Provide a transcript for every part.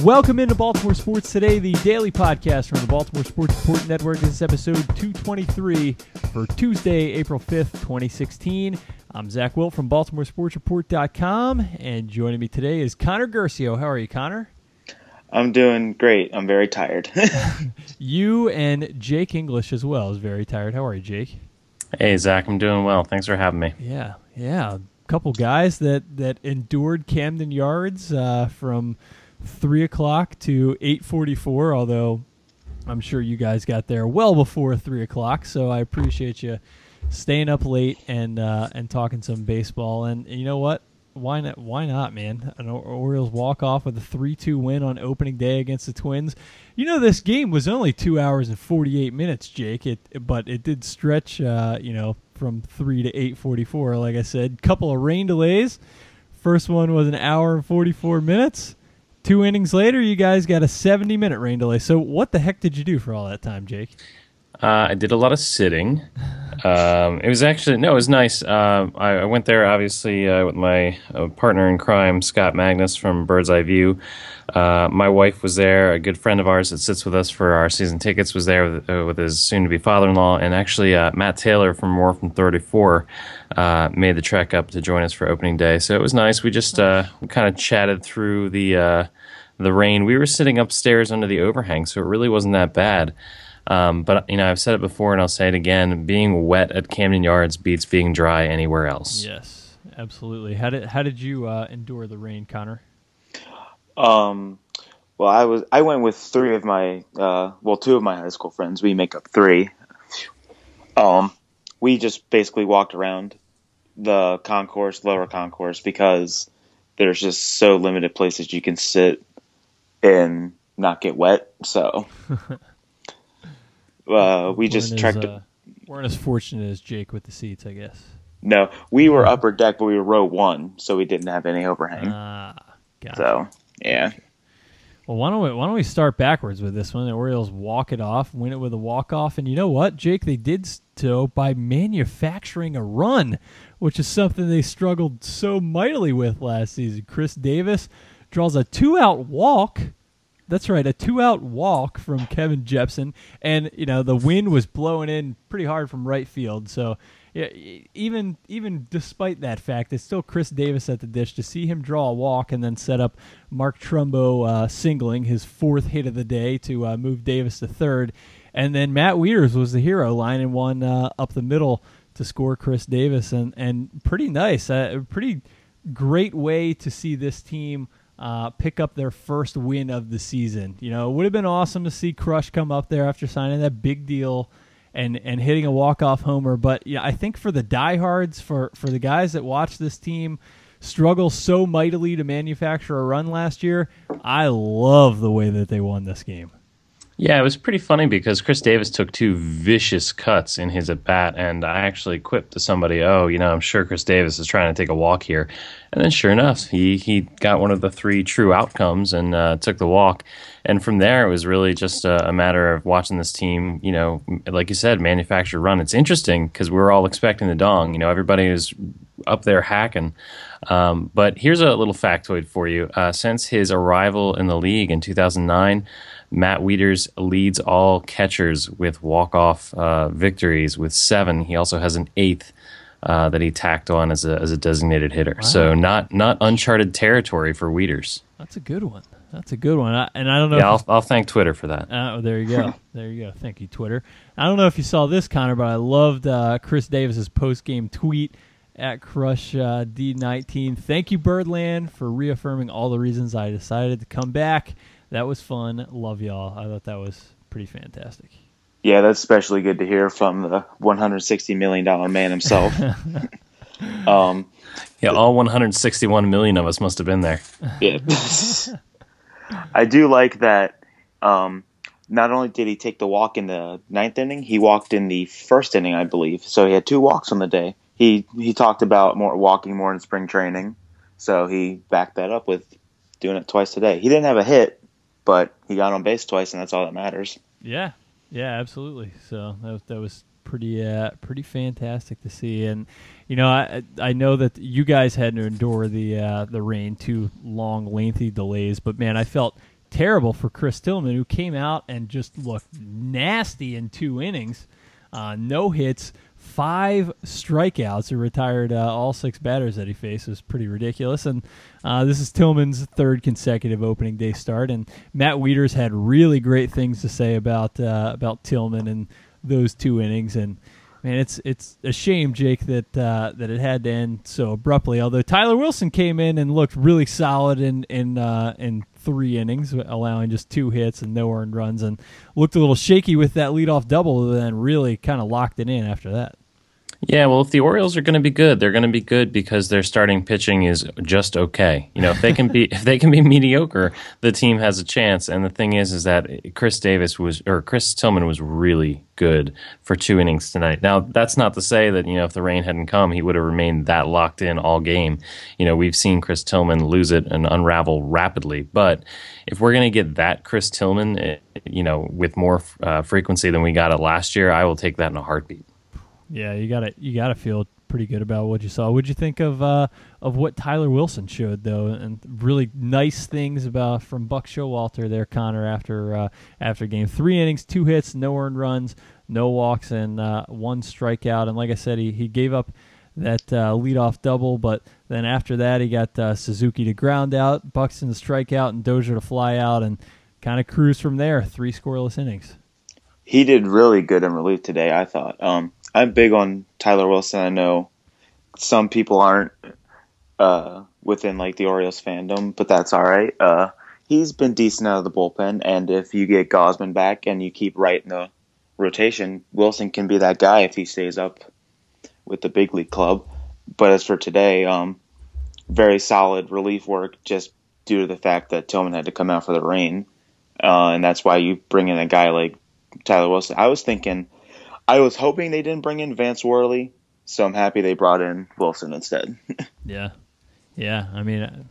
Welcome into Baltimore Sports Today, the daily podcast from the Baltimore Sports Report Network. This is episode 223 for Tuesday, April 5th, 2016. I'm Zach Wilt from BaltimoreSportsReport.com, and joining me today is Connor Gersio. How are you, Connor? I'm doing great. I'm very tired. you and Jake English as well is very tired. How are you, Jake? Hey, Zach. I'm doing well. Thanks for having me. Yeah, yeah. A couple guys that that endured Camden Yards uh, from three o'clock to eight forty-four. Although I'm sure you guys got there well before three o'clock, so I appreciate you staying up late and uh, and talking some baseball. And, and you know what? Why not? Why not, man? An Orioles walk off with a three-two win on opening day against the Twins. You know, this game was only two hours and forty-eight minutes, Jake. It, but it did stretch. Uh, you know, from three to eight forty-four. Like I said, couple of rain delays. First one was an hour and forty-four minutes. Two innings later, you guys got a seventy-minute rain delay. So, what the heck did you do for all that time, Jake? Uh, I did a lot of sitting. Um, it was actually no, it was nice. Uh, I, I, went there obviously uh, with my uh, partner in crime, Scott Magnus from Bird's Eye View. Uh, my wife was there. A good friend of ours that sits with us for our season tickets was there with, uh, with his soon-to-be father-in-law, and actually Matt Taylor from War from Thirty Four made the trek up to join us for opening day. So it was nice. We just kind of chatted through the the rain. We were sitting upstairs under the overhang, so it really wasn't that bad. Um, but you know, I've said it before, and I'll say it again: being wet at Camden Yards beats being dry anywhere else. Yes, absolutely. How did how did you uh, endure the rain, Connor? Um, well, I was I went with three of my uh, well, two of my high school friends. We make up three. Um, we just basically walked around the concourse, lower concourse, because there's just so limited places you can sit and not get wet. So uh, we just trekked. Uh, weren't as fortunate as Jake with the seats, I guess. No, we were upper deck, but we were row one, so we didn't have any overhang. Ah, gotcha. So yeah. Well, why don't we why don't we start backwards with this one? The Orioles walk it off, win it with a walk off, and you know what, Jake? They did so by manufacturing a run, which is something they struggled so mightily with last season. Chris Davis draws a two out walk that's right, a two-out walk from Kevin Jepsen, and you know the wind was blowing in pretty hard from right field. So yeah, even even despite that fact, it's still Chris Davis at the dish. To see him draw a walk and then set up Mark Trumbo uh, singling his fourth hit of the day to uh, move Davis to third, and then Matt Wieters was the hero, lining one uh, up the middle to score Chris Davis, and and pretty nice, a uh, pretty great way to see this team uh, pick up their first win of the season. You know, it would have been awesome to see Crush come up there after signing that big deal and and hitting a walk off homer. But yeah, I think for the diehards, for for the guys that watch this team struggle so mightily to manufacture a run last year, I love the way that they won this game. Yeah, it was pretty funny because Chris Davis took two vicious cuts in his at bat, and I actually quipped to somebody, "Oh, you know, I'm sure Chris Davis is trying to take a walk here," and then sure enough, he he got one of the three true outcomes and uh, took the walk. And from there, it was really just a, a, matter of watching this team, you know, like you said, manufacture run. It's interesting because we were all expecting the dong. You know, everybody was up there hacking. Um, but here's a little factoid for you. Uh, since his arrival in the league in 2009. Matt Wieters leads all catchers with walk-off uh, victories with seven. He also has an eighth uh, that he tacked on as a, as a designated hitter. Wow. So not not uncharted territory for Wieters. That's a good one. That's a good one. I, and I don't know. Yeah, I'll, I'll thank Twitter for that. Uh, there you go. there you go. Thank you, Twitter. I don't know if you saw this, Connor, but I loved uh, Chris Davis's post game tweet at Crush uh, D19. Thank you, Birdland, for reaffirming all the reasons I decided to come back that was fun. Love y'all. I thought that was pretty fantastic. Yeah, that's especially good to hear from the 160 million dollar man himself. um, yeah, all 161 million of us must have been there. Yeah, I do like that. Um, not only did he take the walk in the ninth inning, he walked in the first inning, I believe. So he had two walks on the day. He he talked about more walking more in spring training, so he backed that up with doing it twice today. He didn't have a hit, but he got on base twice, and that's all that matters. Yeah, yeah, absolutely. So that was, that was pretty uh, pretty fantastic to see, and you know I I know that you guys had to endure the uh, the rain, two long, lengthy delays, but man, I felt terrible for Chris Tillman, who came out and just looked nasty in two innings. Uh, no hits, five strikeouts. He retired uh, all six batters that he faced. Was pretty ridiculous. And uh, this is Tillman's third consecutive opening day start. And Matt Wieters had really great things to say about uh, about Tillman and those two innings. And man, it's it's a shame, Jake, that uh, that it had to end so abruptly. Although Tyler Wilson came in and looked really solid in in uh, in three innings, allowing just two hits and no earned runs, and looked a little shaky with that leadoff double, then really kind of locked it in after that. Yeah, well, if the Orioles are going to be good, they're going to be good because their starting pitching is just okay. You know, if they can be if they can be mediocre, the team has a chance. And the thing is, is that Chris Davis was or Chris Tillman was really good for two innings tonight. Now, that's not to say that you know if the rain hadn't come, he would have remained that locked in all game. You know, we've seen Chris Tillman lose it and unravel rapidly, but if we're going to get that Chris Tillman, eh, you know, with more uh, frequency than we got it last year, I will take that in a heartbeat. Yeah, you gotta you gotta feel pretty good about what you saw. What'd you think of uh, of what Tyler Wilson showed though, and really nice things about from Buck Showalter there, Connor after uh, after game three innings, two hits, no earned runs, no walks, and uh, one strikeout. And like I said, he he gave up that uh, leadoff double, but then after that he got uh, Suzuki to ground out, Buxton to strike out, and Dozier to fly out, and kind of cruise from there. Three scoreless innings. He did really good in relief today. I thought. Um, I'm big on Tyler Wilson. I know some people aren't uh, within like the Orioles fandom, but that's all Wright. Uh, he's been decent out of the bullpen, and if you get Gausman back and you keep right in the rotation, Wilson can be that guy if he stays up with the big league club. But as for today, um, very solid relief work just due to the fact that Tillman had to come out for the rain, uh, and that's why you bring in a guy like Tyler Wilson. I was thinking I was hoping they didn't bring in Vance Worley, so I'm happy they brought in Wilson instead. yeah, yeah. I mean, uh,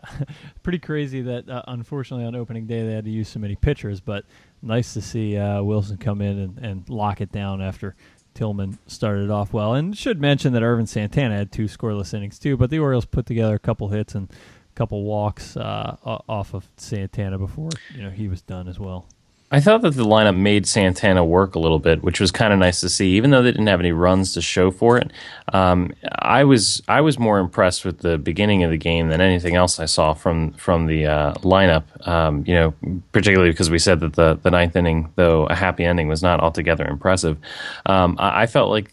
pretty crazy that uh, unfortunately on opening day they had to use so many pitchers, but nice to see uh, Wilson come in and, and lock it down after Tillman started off well. And should mention that Ervin Santana had two scoreless innings too, but the Orioles put together a couple hits and a couple walks uh, off of Santana before you know he was done as well. I thought that the lineup made Santana work a little bit, which was kind of nice to see. Even though they didn't have any runs to show for it, um, I was I was more impressed with the beginning of the game than anything else I saw from from the uh, lineup. Um, you know, particularly because we said that the the ninth inning, though a happy ending, was not altogether impressive. Um, I, I felt like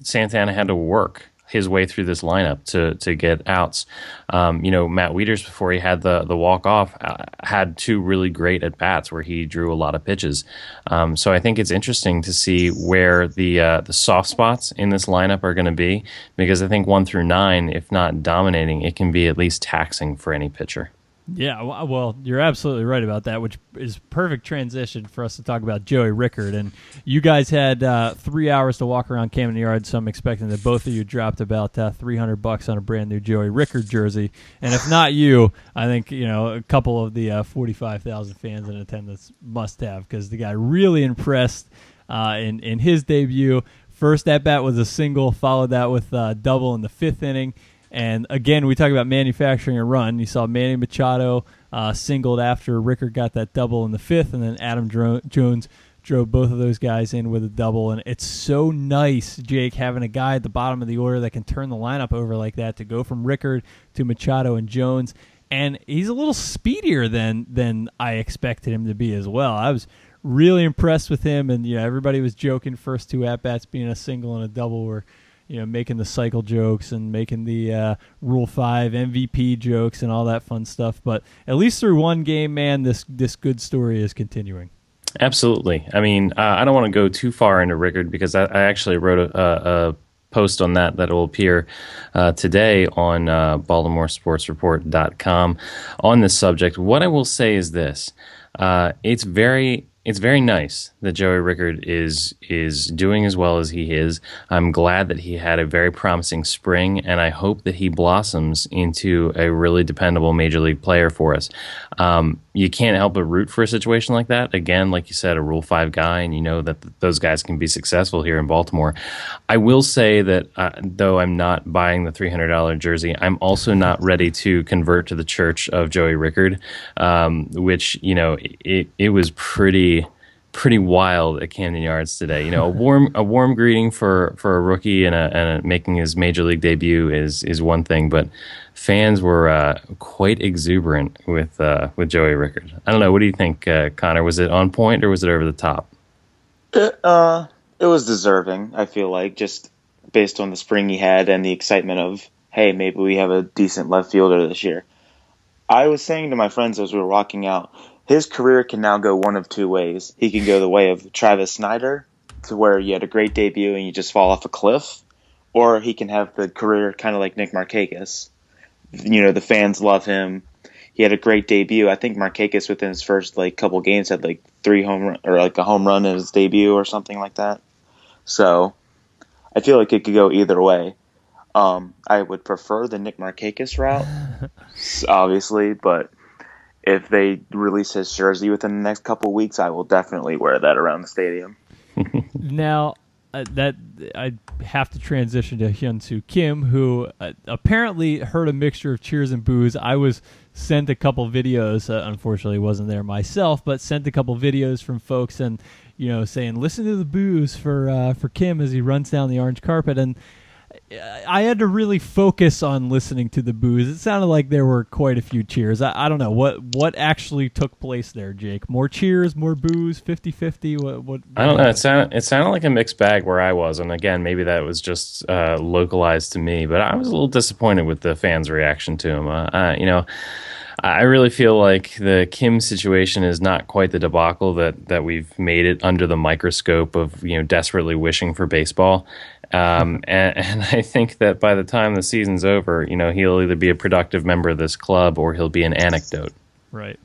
Santana had to work his way through this lineup to to get outs. Um, you know, Matt Wieters before he had the the walk off uh, had two really great at bats where he drew a lot of pitches. Um, so I think it's interesting to see where the uh, the soft spots in this lineup are going to be because I think one through nine, if not dominating, it can be at least taxing for any pitcher. Yeah, well, you're absolutely right about that, which is perfect transition for us to talk about Joey Rickard. And you guys had uh, three hours to walk around Camden Yards, so I'm expecting that both of you dropped about uh, 300 bucks on a brand new Joey Rickard jersey. And if not you, I think you know a couple of the uh, 45,000 fans in attendance must have because the guy really impressed uh, in in his debut. First at bat was a single, followed that with a uh, double in the fifth inning and again, we talk about manufacturing a run. You saw Manny Machado uh, singled after Rickard got that double in the fifth, and then Adam Dro- Jones drove both of those guys in with a double. And it's so nice, Jake, having a guy at the bottom of the order that can turn the lineup over like that to go from Rickard to Machado and Jones. And he's a little speedier than than I expected him to be as well. I was really impressed with him, and you know everybody was joking first two at bats being a single and a double were you know, making the cycle jokes and making the uh, Rule Five MVP jokes and all that fun stuff. But at least through one game, man, this this good story is continuing. Absolutely. I mean, uh, I don't want to go too far into Rickard because I, I actually wrote a, a, post on that that will appear uh, today on uh, BaltimoreSportsReport.com on this subject. What I will say is this: uh, it's very it's very nice that Joey Rickard is is doing as well as he is. I'm glad that he had a very promising spring, and I hope that he blossoms into a really dependable major league player for us. Um, you can't help but root for a situation like that. Again, like you said, a Rule Five guy, and you know that th- those guys can be successful here in Baltimore. I will say that uh, though I'm not buying the $300 jersey, I'm also not ready to convert to the church of Joey Rickard, um, which you know it it was pretty pretty wild at Camden Yards today. You know, a warm a warm greeting for for a rookie and, a, and a making his major league debut is is one thing, but fans were uh, quite exuberant with uh, with Joey Rickard. I don't know. What do you think, uh, Connor? Was it on point or was it over the top? It, uh, it was deserving. I feel like just based on the spring he had and the excitement of hey, maybe we have a decent left fielder this year. I was saying to my friends as we were walking out, his career can now go one of two ways. He can go the way of Travis Snider, to where you had a great debut and you just fall off a cliff, or he can have the career kind of like Nick Markakis. You know, the fans love him. He had a great debut. I think Markakis within his first like couple games had like three home run, or like a home run in his debut or something like that. So I feel like it could go either way. Um, I would prefer the Nick Markakis route, obviously, but if they release his jersey within the next couple weeks, I will definitely wear that around the stadium. now, uh, that I have to transition to Hyunsoo Kim, who uh, apparently heard a mixture of cheers and boos. I was sent a couple videos. Uh, unfortunately, wasn't there myself, but sent a couple videos from folks and you know saying, "Listen to the boos for uh, for Kim as he runs down the orange carpet." And I had to really focus on listening to the boos. It sounded like there were quite a few cheers. I, I don't know what what actually took place there, Jake. More cheers, more boos, 50-50? What, what, I don't know. It sounded it sounded like a mixed bag where I was, and again, maybe that was just uh, localized to me. But I was a little disappointed with the fans' reaction to him. Uh, uh, you know. I really feel like the Kim situation is not quite the debacle that, that we've made it under the microscope of you know desperately wishing for baseball. Um, and, and, I think that by the time the season's over, you know, he'll either be a productive member of this club or he'll be an anecdote. Right.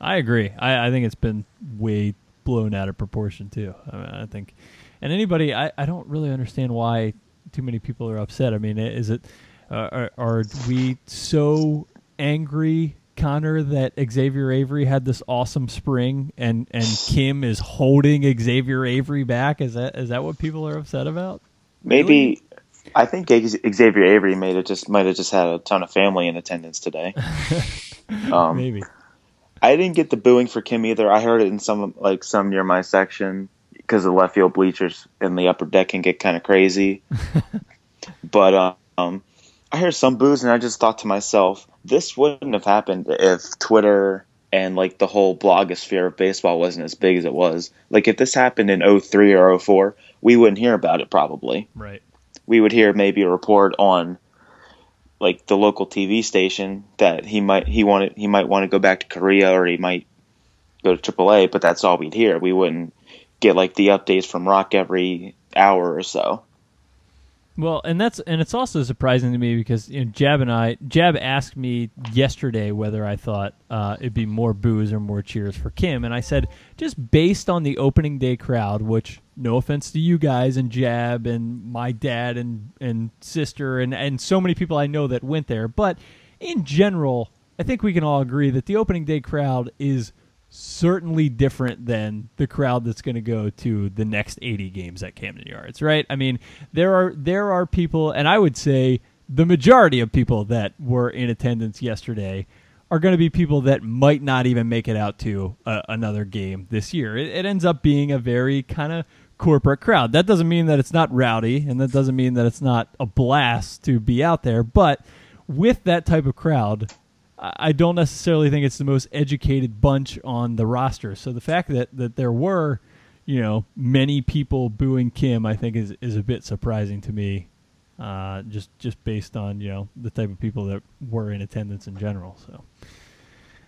I agree. I, I think it's been way blown out of proportion too. I, mean, I think, and anybody, I, I don't really understand why too many people are upset. I mean, is it, uh, are, are we so angry Connor that Xavier Avery had this awesome spring and and Kim is holding Xavier Avery back? Is that is that what people are upset about? Maybe really? I think Xavier Avery made it just might have just had a ton of family in attendance today. um, Maybe. I didn't get the booing for Kim either. I heard it in some like some near my section because the left field bleachers in the upper deck can get kind of crazy. but um, I heard some boos, and I just thought to myself, this wouldn't have happened if Twitter and like the whole blogosphere of baseball wasn't as big as it was. Like if this happened in 03 or 04, we wouldn't hear about it probably. Right. We would hear maybe a report on like the local TV station that he might he wanted he might want to go back to Korea or he might go to AAA, but that's all we'd hear. We wouldn't get like the updates from Roch every hour or so. Well, and that's and it's also surprising to me because you know, Jab and I, Jab asked me yesterday whether I thought uh, it'd be more boos or more cheers for Kim, and I said just based on the opening day crowd, which no offense to you guys and Jab and my dad and and sister and and so many people I know that went there, but in general, I think we can all agree that the opening day crowd is certainly different than the crowd that's going to go to the next 80 games at Camden Yards, right? I mean, there are there are people and I would say the majority of people that were in attendance yesterday are going to be people that might not even make it out to uh, another game this year. It, it ends up being a very kind of corporate crowd. That doesn't mean that it's not rowdy and that doesn't mean that it's not a blast to be out there, but with that type of crowd, I don't necessarily think it's the most educated bunch on the roster. So the fact that, that there were, you know, many people booing Kim, I think is, is a bit surprising to me. Uh, just just based on you know the type of people that were in attendance in general. So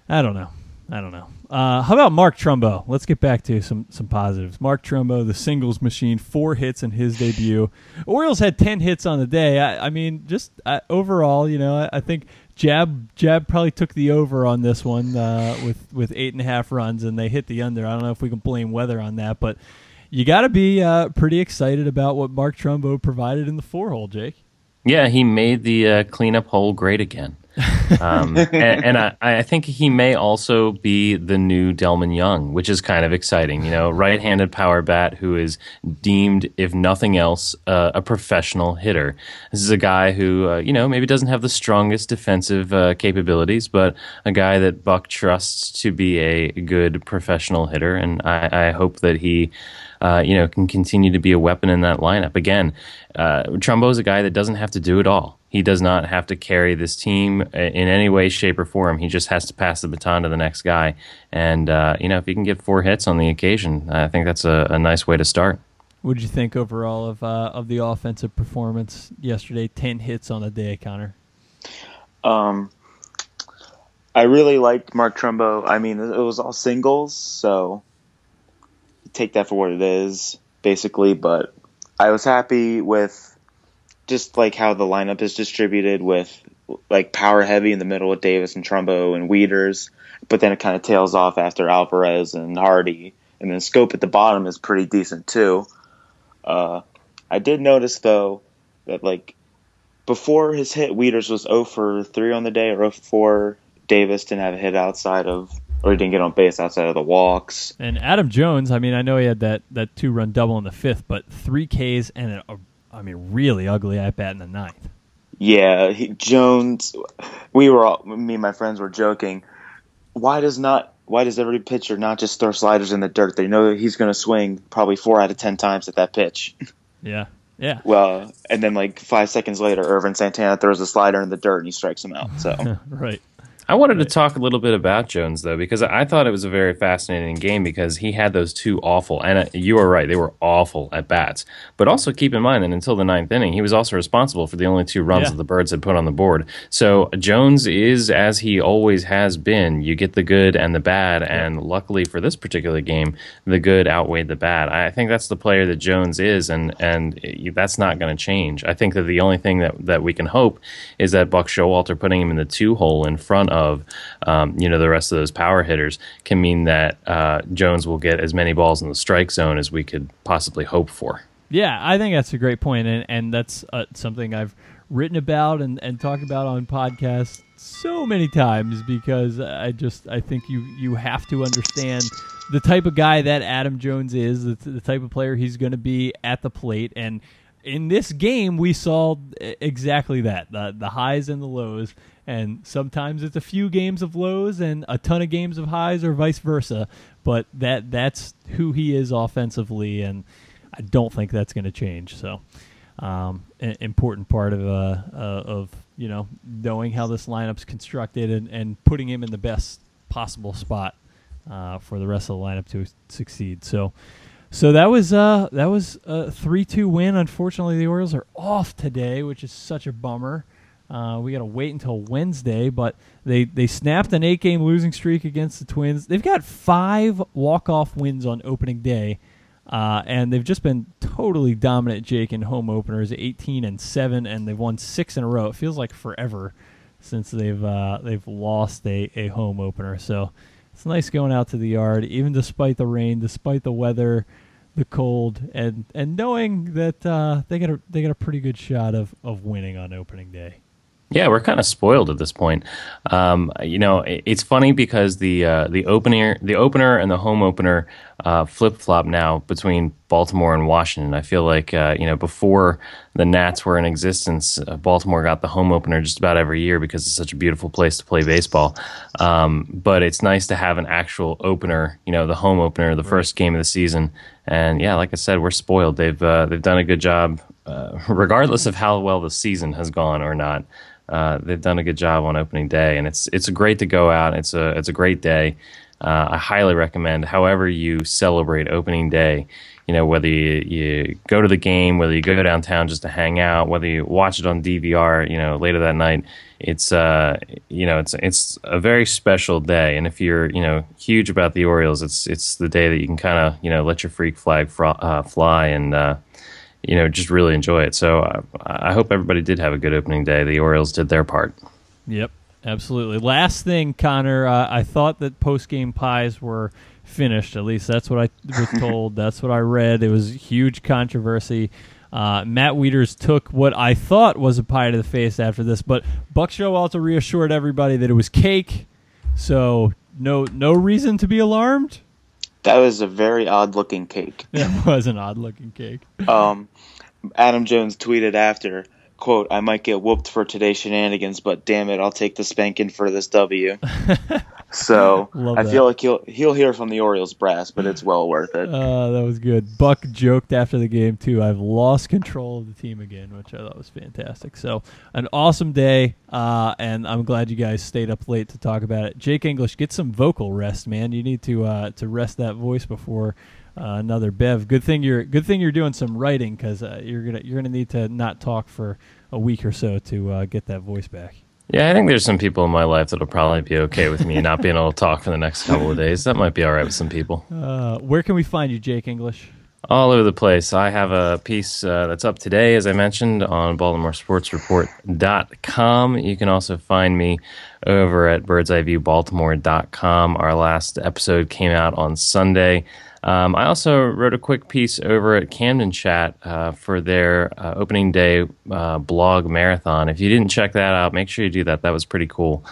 I don't know. I don't know. Uh, how about Mark Trumbo? Let's get back to some some positives. Mark Trumbo, the singles machine, four hits in his debut. Orioles had ten hits on the day. I, I mean, just uh, overall, you know, I, I, think Jab Jab probably took the over on this one uh, with with eight and a half runs, and they hit the under. I don't know if we can blame weather on that, but you got to be uh, pretty excited about what Mark Trumbo provided in the four hole, Jake. Yeah, he made the uh, cleanup hole great again. Um, and, and I, I, think he may also be the new Delmon Young, which is kind of exciting. You know, right-handed power bat who is deemed, if nothing else, uh, a professional hitter. This is a guy who, uh, you know, maybe doesn't have the strongest defensive uh, capabilities, but a guy that Buck trusts to be a good professional hitter, and I, I hope that he. Uh, you know, can continue to be a weapon in that lineup. Again, uh, Trumbo is a guy that doesn't have to do it all. He does not have to carry this team in any way, shape, or form. He just has to pass the baton to the next guy. And, uh, you know, if he can get four hits on the occasion, I think that's a, a nice way to start. What did you think overall of uh, of the offensive performance yesterday? Ten hits on the day, Connor. Um, I really liked Mark Trumbo. I mean, it was all singles, so take that for what it is, basically. But I was happy with just like how the lineup is distributed with like power heavy in the middle with Davis and Trumbo and Wieters, but then it kind of tails off after Alvarez and Hardy, and then Schoop at the bottom is pretty decent too. Uh, I did notice though that like before his hit, Wieters was 0 for 3 on the day or 0 for 4. Davis didn't have a hit outside of or he didn't get on base outside of the walks. And Adam Jones, I mean, I know he had that, that two run double in the fifth, but three Ks and a I mean, really ugly at bat in the ninth. Yeah, he, Jones. We were all me and my friends were joking. Why does not? Why does every pitcher not just throw sliders in the dirt? They know that he's going to swing probably four out of ten times at that pitch. Yeah, yeah. Well, and then like five seconds later, Ervin Santana throws a slider in the dirt and he strikes him out. So right. I wanted to talk a little bit about Jones though, because I thought it was a very fascinating game because he had those two awful, and uh, you are right, they were awful at bats. But also keep in mind that until the ninth inning, he was also responsible for the only two runs yeah. that the Birds had put on the board. So Jones is as he always has been. You get the good and the bad, and luckily for this particular game, the good outweighed the bad. I think that's the player that Jones is, and and that's not going to change. I think that the only thing that that we can hope is that Buck Showalter putting him in the two hole in front of of um, you know the rest of those power hitters can mean that uh, Jones will get as many balls in the strike zone as we could possibly hope for. Yeah, I think that's a great point, and and that's uh, something I've written about and, and talked about on podcasts so many times because I just I think you you have to understand the type of guy that Adam Jones is, the, the type of player he's going to be at the plate, and in this game we saw exactly that the the highs and the lows and sometimes it's a few games of lows and a ton of games of highs or vice versa but that that's who he is offensively and I don't think that's going to change so um, an important part of uh, uh, of you know knowing how this lineup's constructed and, and putting him in the best possible spot uh, for the rest of the lineup to succeed so so that was uh that was a three two win. Unfortunately, the Orioles are off today, which is such a bummer. Uh, we got to wait until Wednesday, but they they snapped an eight game losing streak against the Twins. They've got five walk off wins on opening day, uh, and they've just been totally dominant. Jake in home openers, eighteen and seven, and they've won six in a row. It feels like forever since they've uh, they've lost a, a home opener. So it's nice going out to the yard, even despite the rain, despite the weather, the cold, and and knowing that uh, they got a they got a pretty good shot of of winning on opening day. Yeah, we're kind of spoiled at this point. Um, you know, it's funny because the uh, the opener the opener and the home opener uh, flip flop now between Baltimore and Washington. I feel like uh, you know before the Nats were in existence, uh, Baltimore got the home opener just about every year because it's such a beautiful place to play baseball. Um, but it's nice to have an actual opener. You know, the home opener, the right. first game of the season. And yeah, like I said, we're spoiled. They've uh, they've done a good job, uh, regardless of how well the season has gone or not uh, they've done a good job on opening day, and it's it's great to go out. It's a it's a great day. Uh, I highly recommend. However you celebrate opening day, you know whether you, you go to the game, whether you go downtown just to hang out, whether you watch it on DVR, you know later that night. It's uh you know it's it's a very special day, and if you're you know huge about the Orioles, it's it's the day that you can kind of you know let your freak flag fr- uh, fly and uh, you know, just really enjoy it. So uh, I hope everybody did have a good opening day. The Orioles did their part. Yep, Absolutely. Last thing, Connor, uh, I thought that post game pies were finished. At least that's what I was told. that's what I read. It was huge controversy. Uh, Matt Wieters took what I thought was a pie to the face after this, but Buck Showalter reassured everybody that it was cake. So no no reason to be alarmed. That was a very odd looking cake. That was an odd looking cake. Um, Adam Jones tweeted after, quote, I might get whooped for today's shenanigans, but damn it, I'll take the spanking for this W. so I feel like he'll he'll hear from the Orioles brass, but it's well worth it. Uh, that was good. Buck joked after the game too. I've lost control of the team again, which I thought was fantastic. So an awesome day, uh, and I'm glad you guys stayed up late to talk about it. Jake English, get some vocal rest, man. You need to uh, to rest that voice before uh, another bev. Good thing you're good thing you're doing some writing because uh, you're gonna you're gonna need to not talk for a week or so to uh, get that voice back. Yeah, I think there's some people in my life that'll probably be okay with me not being able to talk for the next couple of days. That might be all right with some people. Uh, where can we find you, Jake English? All over the place. I have a piece uh, that's up today, as I mentioned, on BaltimoreSportsReport.com. You can also find me over at birdseyeviewbaltimore.com. Our last episode came out on Sunday. Um, I also wrote a quick piece over at Camden Chat uh, for their uh, opening day uh, blog marathon. If you didn't check that out, make sure you do that. That was pretty cool.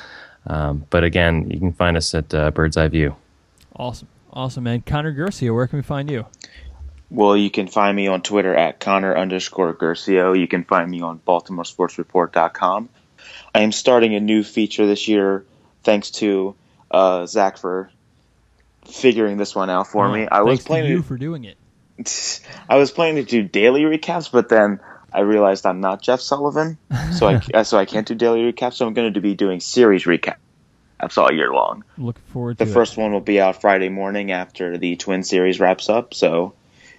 Um, but again, you can find us at uh, Bird's Eye View. Awesome, awesome, man. Connor Garcia, where can we find you? Well, you can find me on Twitter at Connor underscore Gercio. You can find me on BaltimoreSportsReport.com. I am starting a new feature this year, thanks to uh, Zach for figuring this one out for me. I was thanks to planning you for doing it. I was planning to do daily recaps, but then I realized I'm not Jeff Sullivan, so I so I can't do daily recaps. So I'm going to be doing series recaps all year long. Looking forward The to it. first one will be out Friday morning after the Twin series wraps up. So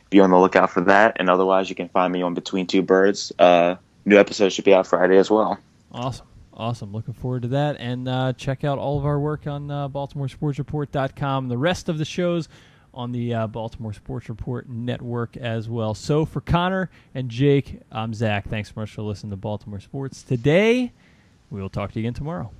be on the lookout for that. And otherwise, you can find me on Between Two Birds. Uh, new episodes should be out Friday as well. Awesome. Awesome. Looking forward to that. And uh, check out all of our work on uh, BaltimoreSportsReport.com. The rest of the shows on the uh, Baltimore Sports Report network as well. So for Connor and Jake, I'm Zach. Thanks so much for listening to Baltimore Sports today. We will talk to you again tomorrow.